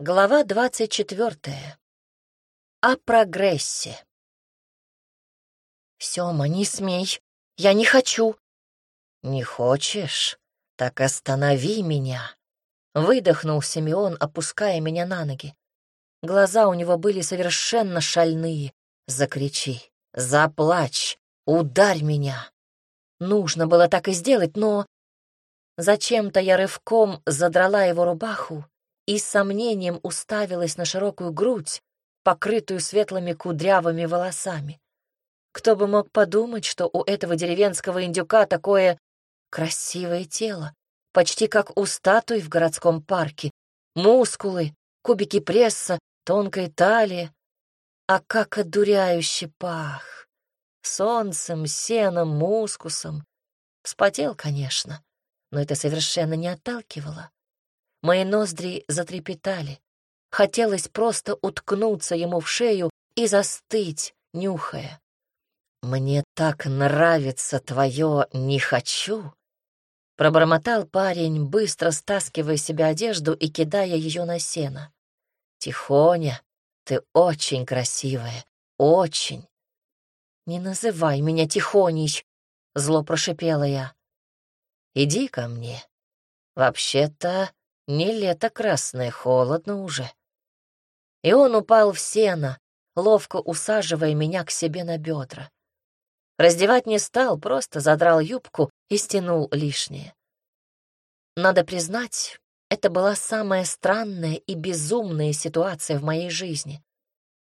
Глава двадцать четвертая. О прогрессе. Сёма, не смей. Я не хочу. Не хочешь? Так останови меня. Выдохнул Симеон, опуская меня на ноги. Глаза у него были совершенно шальные. Закричи, заплачь, ударь меня. Нужно было так и сделать, но... Зачем-то я рывком задрала его рубаху и с сомнением уставилась на широкую грудь, покрытую светлыми кудрявыми волосами. Кто бы мог подумать, что у этого деревенского индюка такое красивое тело, почти как у статуи в городском парке. Мускулы, кубики пресса, тонкая талия. А как одуряюще пах! Солнцем, сеном, мускусом. Вспотел, конечно, но это совершенно не отталкивало. Мои ноздри затрепетали. Хотелось просто уткнуться ему в шею и застыть, нюхая. «Мне так нравится твое «не хочу», — пробормотал парень, быстро стаскивая себе одежду и кидая ее на сено. «Тихоня, ты очень красивая, очень». «Не называй меня Тихонич», — зло прошипела я. «Иди ко мне. Вообще-то не лето красное, холодно уже». И он упал в сено, ловко усаживая меня к себе на бедра. Раздевать не стал, просто задрал юбку и стянул лишнее. Надо признать, это была самая странная и безумная ситуация в моей жизни.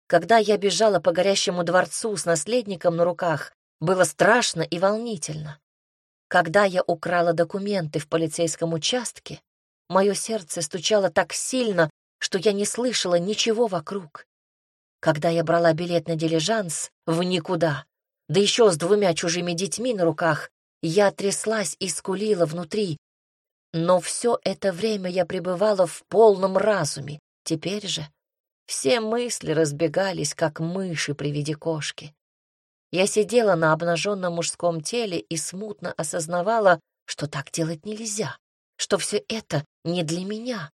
Когда я бежала по горящему дворцу с наследником на руках, было страшно и волнительно. Когда я украла документы в полицейском участке, мое сердце стучало так сильно, что я не слышала ничего вокруг. Когда я брала билет на дилижанс в никуда, да еще с двумя чужими детьми на руках, я тряслась и скулила внутри. Но все это время я пребывала в полном разуме. Теперь же все мысли разбегались, как мыши при виде кошки. Я сидела на обнаженном мужском теле и смутно осознавала, что так делать нельзя, что все это не для меня.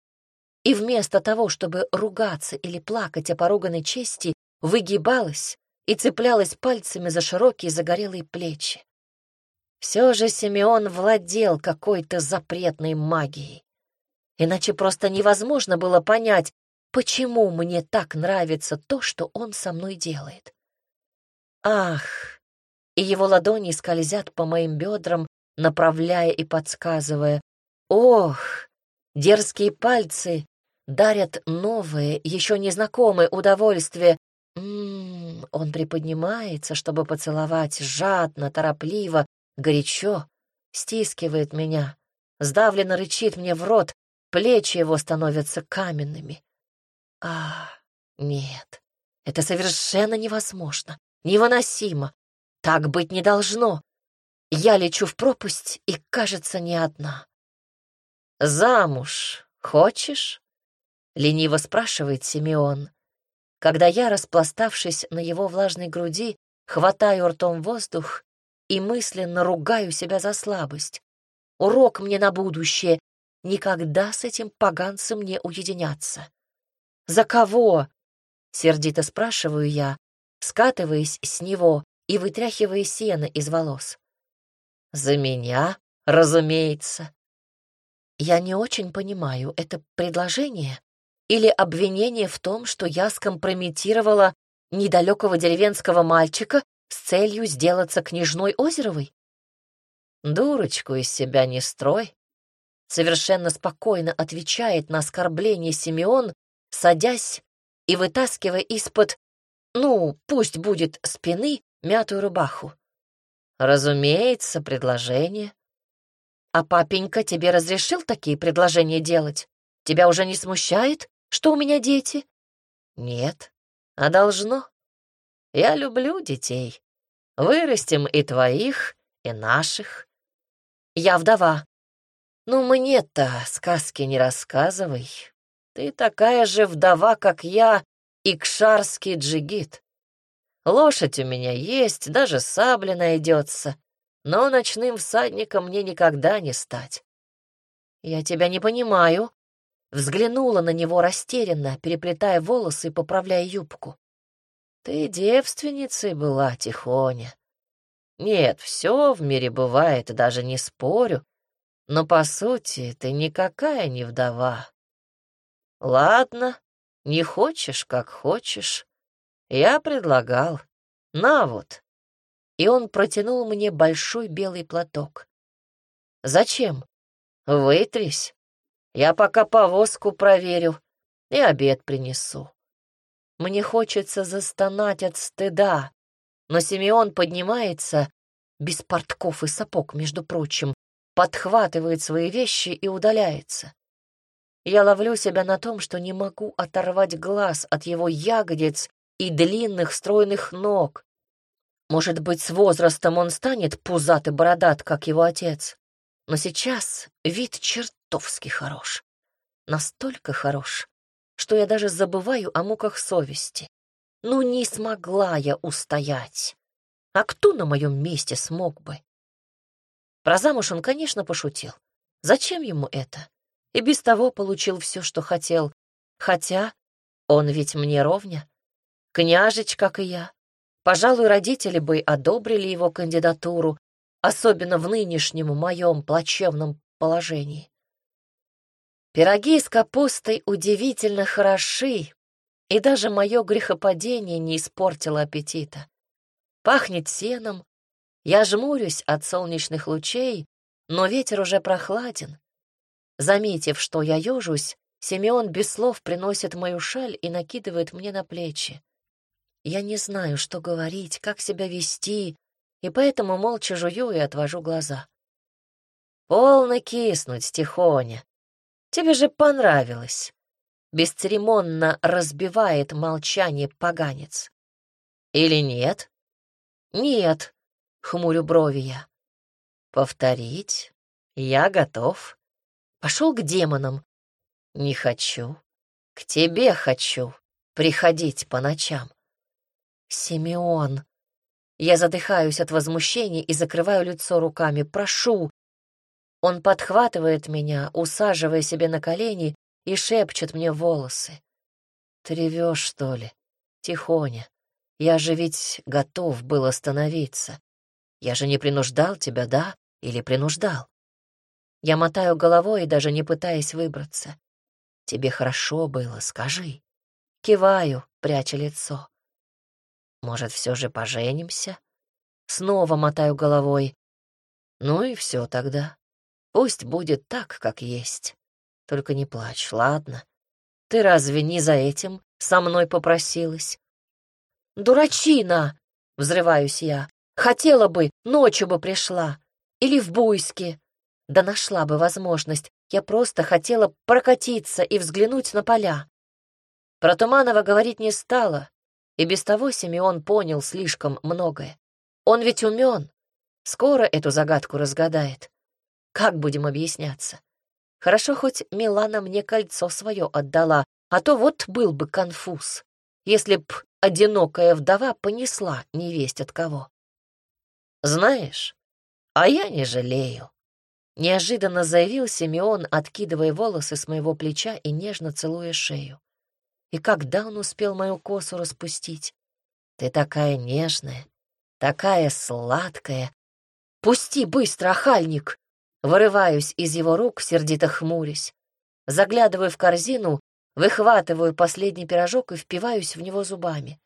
И вместо того, чтобы ругаться или плакать о поруганной чести, выгибалась и цеплялась пальцами за широкие загорелые плечи. Все же Симеон владел какой-то запретной магией. Иначе просто невозможно было понять, почему мне так нравится то, что он со мной делает. Ах! И его ладони скользят по моим бедрам, направляя и подсказывая. Ох! Дерзкие пальцы дарят новое, еще незнакомое удовольствие, М он приподнимается, чтобы поцеловать, жадно, торопливо, горячо, стискивает меня, сдавленно рычит мне в рот, плечи его становятся каменными. А, нет, это совершенно невозможно, невыносимо. Так быть не должно. Я лечу в пропасть и, кажется, не одна. «Замуж хочешь?» — лениво спрашивает Симеон когда я, распластавшись на его влажной груди, хватаю ртом воздух и мысленно ругаю себя за слабость. Урок мне на будущее — никогда с этим поганцем не уединяться. «За кого?» — сердито спрашиваю я, скатываясь с него и вытряхивая сено из волос. «За меня, разумеется». Я не очень понимаю, это предложение или обвинение в том, что я скомпрометировала недалекого деревенского мальчика с целью сделаться княжной Озеровой? Дурочку из себя не строй. Совершенно спокойно отвечает на оскорбление Симеон, садясь и вытаскивая из-под, ну, пусть будет спины, мятую рубаху. Разумеется, предложение. А папенька тебе разрешил такие предложения делать? Тебя уже не смущает, что у меня дети? Нет, а должно. Я люблю детей. Вырастим и твоих, и наших. Я вдова. Ну, мне-то сказки не рассказывай. Ты такая же вдова, как я, икшарский джигит. Лошадь у меня есть, даже сабля найдется, но ночным всадником мне никогда не стать. Я тебя не понимаю, взглянула на него растерянно, переплетая волосы и поправляя юбку. «Ты девственницей была, Тихоня. Нет, все в мире бывает, даже не спорю, но, по сути, ты никакая не вдова. Ладно, не хочешь, как хочешь. Я предлагал. На вот. И он протянул мне большой белый платок. Зачем? Вытрись. Я пока повозку проверю и обед принесу. Мне хочется застонать от стыда, но Симеон поднимается, без портков и сапог, между прочим, подхватывает свои вещи и удаляется. Я ловлю себя на том, что не могу оторвать глаз от его ягодиц и длинных стройных ног. Может быть, с возрастом он станет пузат и бородат, как его отец. Но сейчас вид чертовски хорош. Настолько хорош, что я даже забываю о муках совести. Ну, не смогла я устоять. А кто на моем месте смог бы? Про замуж он, конечно, пошутил. Зачем ему это? И без того получил все, что хотел. Хотя он ведь мне ровня. Княжич, как и я. Пожалуй, родители бы одобрили его кандидатуру, особенно в нынешнем моем плачевном положении. Пироги с капустой удивительно хороши, и даже мое грехопадение не испортило аппетита. Пахнет сеном, я жмурюсь от солнечных лучей, но ветер уже прохладен. Заметив, что я ежусь, Семён без слов приносит мою шаль и накидывает мне на плечи. Я не знаю, что говорить, как себя вести, и поэтому молча жую и отвожу глаза. «Полно киснуть, Тихоня. Тебе же понравилось бесцеремонно разбивает молчание поганец. Или нет? Нет, хмурю брови я. Повторить? Я готов. Пошел к демонам. Не хочу. К тебе хочу приходить по ночам. Симеон. Я задыхаюсь от возмущения и закрываю лицо руками. Прошу. Он подхватывает меня, усаживая себе на колени и шепчет мне волосы. «Ты что ли? Тихоня. Я же ведь готов был остановиться. Я же не принуждал тебя, да? Или принуждал?» Я мотаю головой, даже не пытаясь выбраться. «Тебе хорошо было, скажи». Киваю, пряча лицо. «Может, все же поженимся?» Снова мотаю головой. «Ну и все тогда. Пусть будет так, как есть». Только не плачь, ладно? Ты разве не за этим со мной попросилась? Дурачина! Взрываюсь я. Хотела бы, ночью бы пришла. Или в Буйске. Да нашла бы возможность. Я просто хотела прокатиться и взглянуть на поля. Про Туманова говорить не стала, и без того Симеон понял слишком многое. Он ведь умен, скоро эту загадку разгадает. Как будем объясняться? Хорошо, хоть Милана мне кольцо свое отдала, а то вот был бы конфуз, если б одинокая вдова понесла невесть от кого. Знаешь, а я не жалею. Неожиданно заявил Симеон, откидывая волосы с моего плеча и нежно целуя шею. И когда он успел мою косу распустить? Ты такая нежная, такая сладкая. Пусти быстро, охальник! Вырываюсь из его рук, сердито хмурясь. Заглядываю в корзину, выхватываю последний пирожок и впиваюсь в него зубами.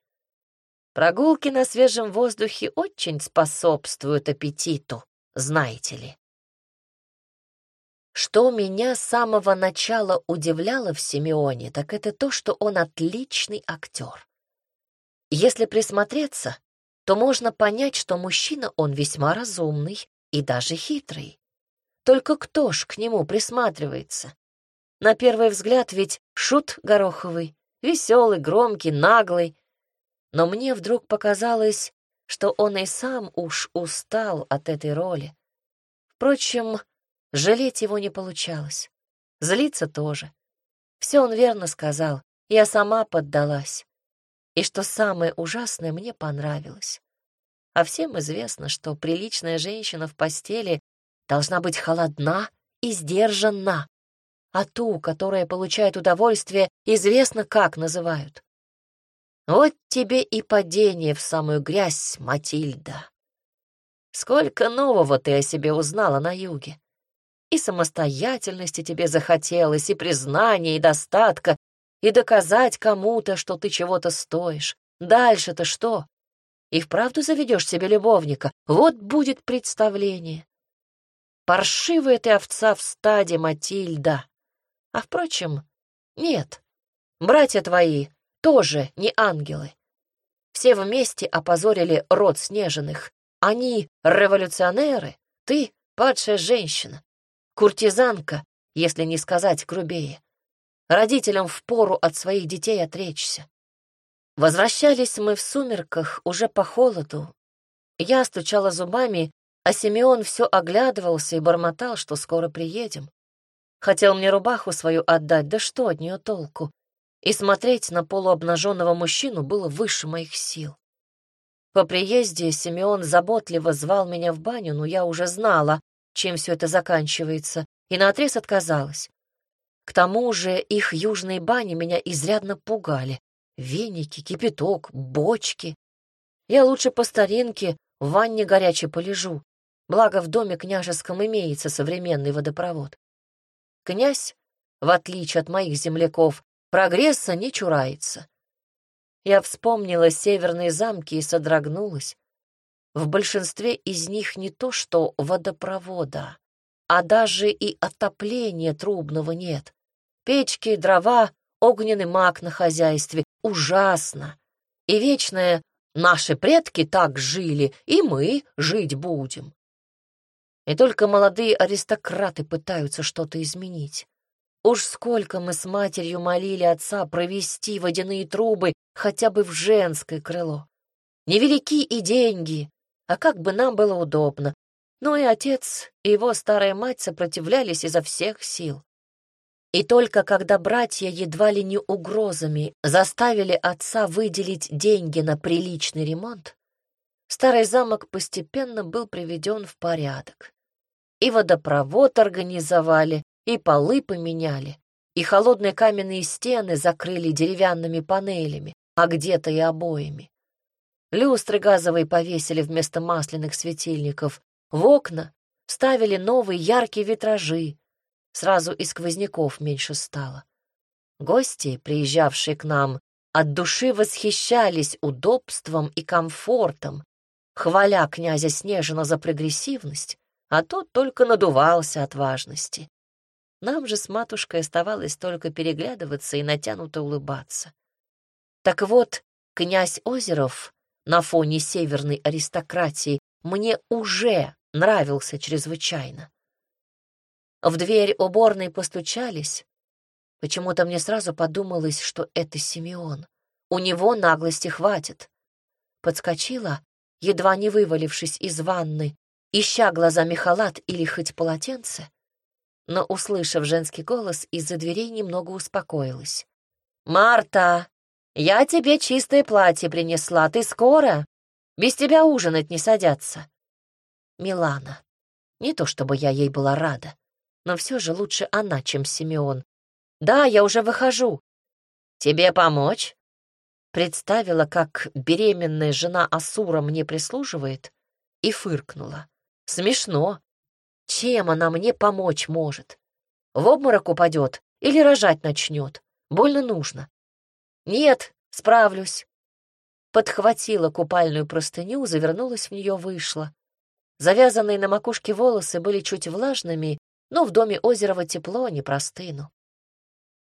Прогулки на свежем воздухе очень способствуют аппетиту, знаете ли. Что меня с самого начала удивляло в Симеоне, так это то, что он отличный актер. Если присмотреться, то можно понять, что мужчина он весьма разумный и даже хитрый. Только кто ж к нему присматривается? На первый взгляд ведь шут гороховый, веселый, громкий, наглый. Но мне вдруг показалось, что он и сам уж устал от этой роли. Впрочем, жалеть его не получалось. Злиться тоже. Все он верно сказал, я сама поддалась. И что самое ужасное, мне понравилось. А всем известно, что приличная женщина в постели должна быть холодна и сдержанна. а ту, которая получает удовольствие, известно как называют. Вот тебе и падение в самую грязь, Матильда. Сколько нового ты о себе узнала на юге. И самостоятельности тебе захотелось, и признания, и достатка, и доказать кому-то, что ты чего-то стоишь. Дальше-то что? И вправду заведешь себе любовника. Вот будет представление. Паршивая ты овца в стаде, Матильда. А, впрочем, нет. Братья твои тоже не ангелы. Все вместе опозорили род Снежиных. Они — революционеры, ты — падшая женщина, куртизанка, если не сказать грубее. Родителям впору от своих детей отречься. Возвращались мы в сумерках уже по холоду. Я стучала зубами, а Симеон все оглядывался и бормотал, что скоро приедем. Хотел мне рубаху свою отдать, да что от нее толку? И смотреть на полуобнаженного мужчину было выше моих сил. По приезде Симеон заботливо звал меня в баню, но я уже знала, чем все это заканчивается, и наотрез отказалась. К тому же их южные бани меня изрядно пугали. Веники, кипяток, бочки. Я лучше по старинке в ванне горячей полежу, благо в доме княжеском имеется современный водопровод. Князь, в отличие от моих земляков, прогресса не чурается. Я вспомнила северные замки и содрогнулась. В большинстве из них не то что водопровода, а даже и отопления трубного нет. Печки, дрова, огненный маг на хозяйстве. Ужасно. И вечное «наши предки так жили, и мы жить будем». И только молодые аристократы пытаются что-то изменить. Уж сколько мы с матерью молили отца провести водяные трубы хотя бы в женское крыло. Невелики и деньги, а как бы нам было удобно. Но и отец, и его старая мать сопротивлялись изо всех сил. И только когда братья едва ли не угрозами заставили отца выделить деньги на приличный ремонт, старый замок постепенно был приведен в порядок. И водопровод организовали, и полы поменяли, и холодные каменные стены закрыли деревянными панелями, а где-то и обоями. Люстры газовые повесили вместо масляных светильников, в окна ставили новые яркие витражи, сразу и сквозняков меньше стало. Гости, приезжавшие к нам, от души восхищались удобством и комфортом, хваля князя Снежина за прогрессивность, а тот только надувался от важности. Нам же с матушкой оставалось только переглядываться и натянуто улыбаться. Так вот, князь Озеров на фоне северной аристократии мне уже нравился чрезвычайно. В дверь уборной постучались. Почему-то мне сразу подумалось, что это Симеон. У него наглости хватит. Подскочила, едва не вывалившись из ванны, ища глазами халат или хоть полотенце, но, услышав женский голос, из-за дверей немного успокоилась. «Марта, я тебе чистое платье принесла, ты скоро? Без тебя ужинать не садятся». Милана. Не то чтобы я ей была рада, но все же лучше она, чем Симеон. «Да, я уже выхожу». «Тебе помочь?» Представила, как беременная жена Асура мне прислуживает, и фыркнула. «Смешно. Чем она мне помочь может? В обморок упадет или рожать начнет? Больно нужно. Нет, справлюсь. Подхватила купальную простыню, завернулась в нее, вышла. Завязанные на макушке волосы были чуть влажными, но в доме Озерова тепло, не простыну.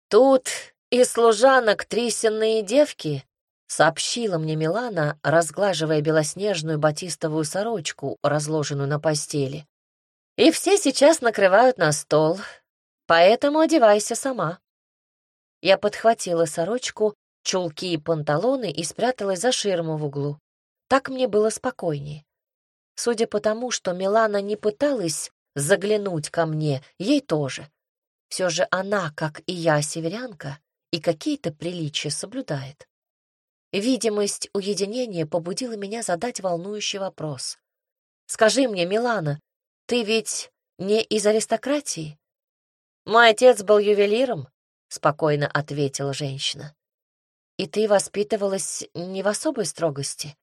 Тут и служанок трисенные девки, сообщила мне Милана, разглаживая белоснежную батистовую сорочку, разложенную на постели. И все сейчас накрывают на стол, поэтому одевайся сама. Я подхватила сорочку, чулки и панталоны и спряталась за ширму в углу. Так мне было спокойнее. Судя по тому, что Милана не пыталась заглянуть ко мне, ей тоже. Все же она, как и я, северянка, и какие-то приличия соблюдает. Видимость уединения побудила меня задать волнующий вопрос. «Скажи мне, Милана, ты ведь не из аристократии? Мой отец был ювелиром, спокойно ответила женщина. И ты воспитывалась не в особой строгости?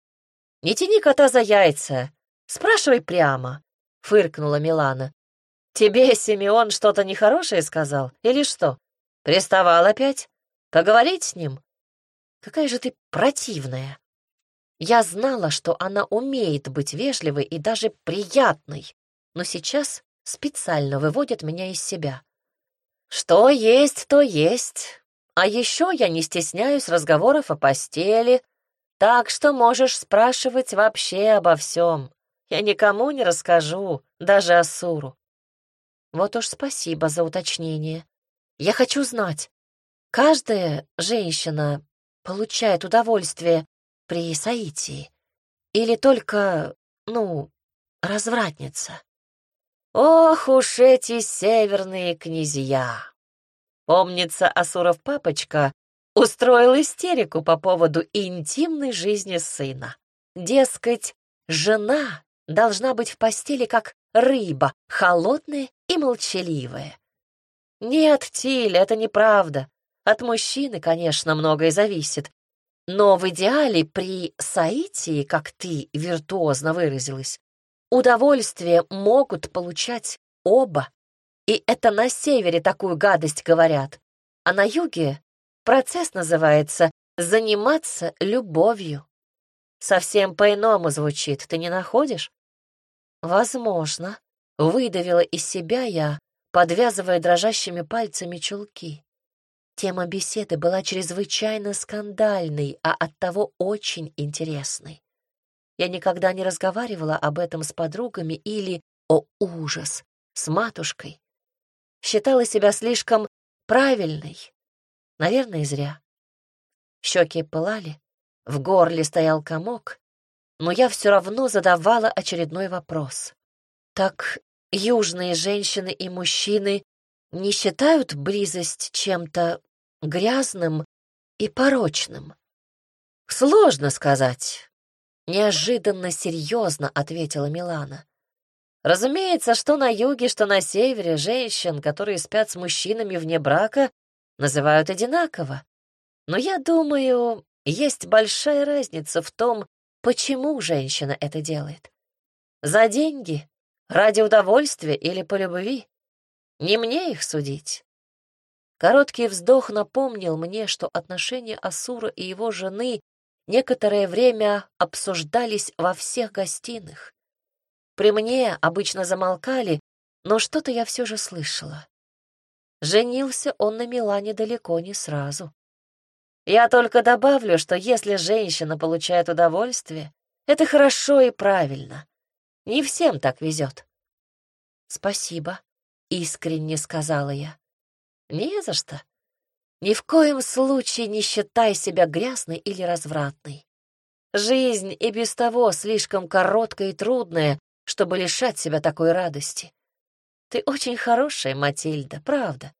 Не тяни кота за яйца, спрашивай прямо, фыркнула Милана. Тебе Симеон что-то нехорошее сказал или что? Приставал опять? Поговорить с ним? Какая же ты противная. Я знала, что она умеет быть вежливой и даже приятной, но сейчас специально выводит меня из себя. Что есть, то есть. А еще я не стесняюсь разговоров о постели, так что можешь спрашивать вообще обо всем. Я никому не расскажу, даже Асуру. Вот уж спасибо за уточнение. Я хочу знать, каждая женщина получает удовольствие при Саитии или только, ну, развратница? Ох уж эти северные князья! Помнится, Асуров папочка устроил истерику по поводу интимной жизни сына. Дескать, жена должна быть в постели как рыба, холодная и молчаливая. Нет, Тиль, это неправда. От мужчины, конечно, многое зависит. Но в идеале при соитии, как ты виртуозно выразилась, удовольствие могут получать оба. И это на севере такую гадость говорят. А на юге процесс называется «заниматься любовью». Совсем по-иному звучит, ты не находишь? Возможно. Выдавила из себя я, подвязывая дрожащими пальцами чулки. Тема беседы была чрезвычайно скандальной, а оттого очень интересной. Я никогда не разговаривала об этом с подругами или, о ужас, с матушкой. Считала себя слишком правильной. Наверное, зря. Щеки пылали, в горле стоял комок, но я все равно задавала очередной вопрос. Так южные женщины и мужчины не считают близость чем-то грязным и порочным? Сложно сказать. Неожиданно серьезно ответила Милана. Разумеется, что на юге, что на севере женщин, которые спят с мужчинами вне брака, называют одинаково. Но я думаю, есть большая разница в том, почему женщина это делает. За деньги, ради удовольствия или по любви. Не мне их судить. Короткий вздох напомнил мне, что отношения Асура и его жены некоторое время обсуждались во всех гостиных. При мне обычно замолкали, но что-то я все же слышала. Женился он на Милане далеко не сразу. Я только добавлю, что если женщина получает удовольствие, это хорошо и правильно. Не всем так везет. «Спасибо», — искренне сказала я. Не за что. Ни в коем случае не считай себя грязной или развратной. Жизнь и без того слишком короткая и трудная, чтобы лишать себя такой радости. Ты очень хорошая, Матильда, правда.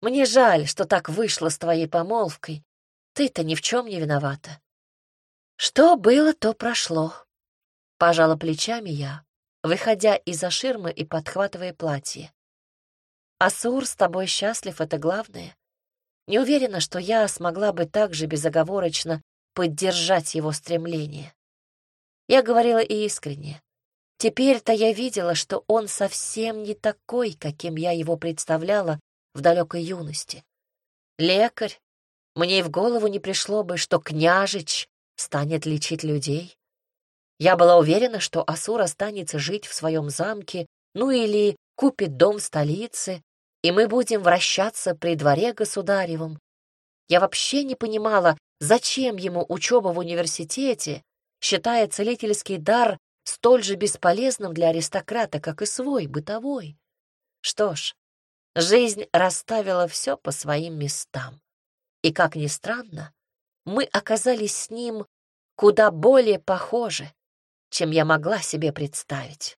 Мне жаль, что так вышло с твоей помолвкой. Ты-то ни в чем не виновата. Что было, то прошло. Пожала плечами я, выходя из-за ширмы и подхватывая платье. Асур с тобой счастлив — это главное. Не уверена, что я смогла бы так же безоговорочно поддержать его стремление. Я говорила и искренне. Теперь-то я видела, что он совсем не такой, каким я его представляла в далекой юности. Лекарь. Мне и в голову не пришло бы, что княжич станет лечить людей. Я была уверена, что Асур останется жить в своем замке, ну или купит дом в столице, и мы будем вращаться при дворе государевом. Я вообще не понимала, зачем ему учеба в университете, считая целительский дар столь же бесполезным для аристократа, как и свой, бытовой. Что ж, жизнь расставила все по своим местам. И, как ни странно, мы оказались с ним куда более похожи, чем я могла себе представить.